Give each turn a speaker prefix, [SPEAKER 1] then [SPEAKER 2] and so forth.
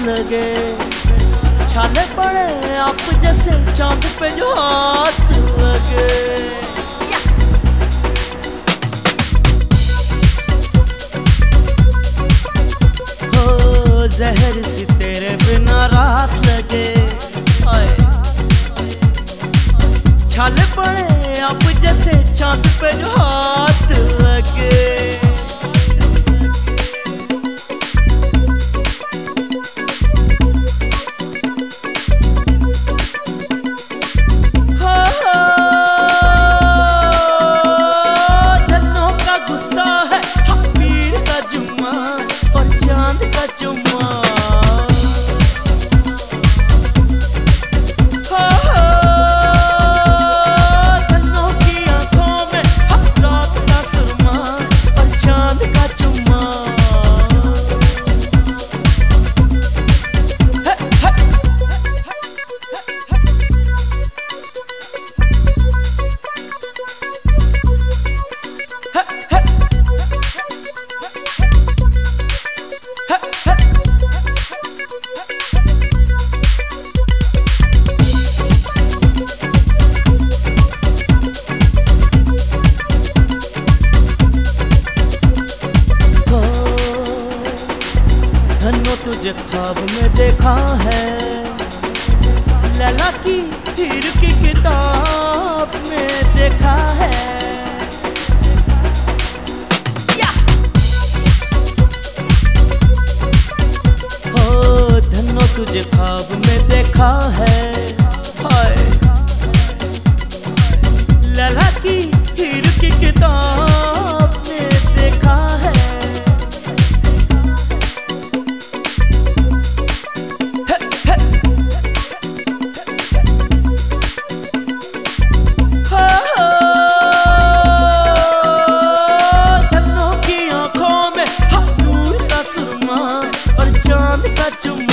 [SPEAKER 1] लगे। छाले पड़े आप जैसे चाँद पे जो हाथ लगे। हो, जहर सी तेरे बिना रात लगे। छाले पड़े आप जैसे चाँद पे जो हाथ लगे। तुझे ख्वाब में देखा है। लला की हीर की किताब में देखा है। ओ धनो तुझे ख्वाब में देखा है। your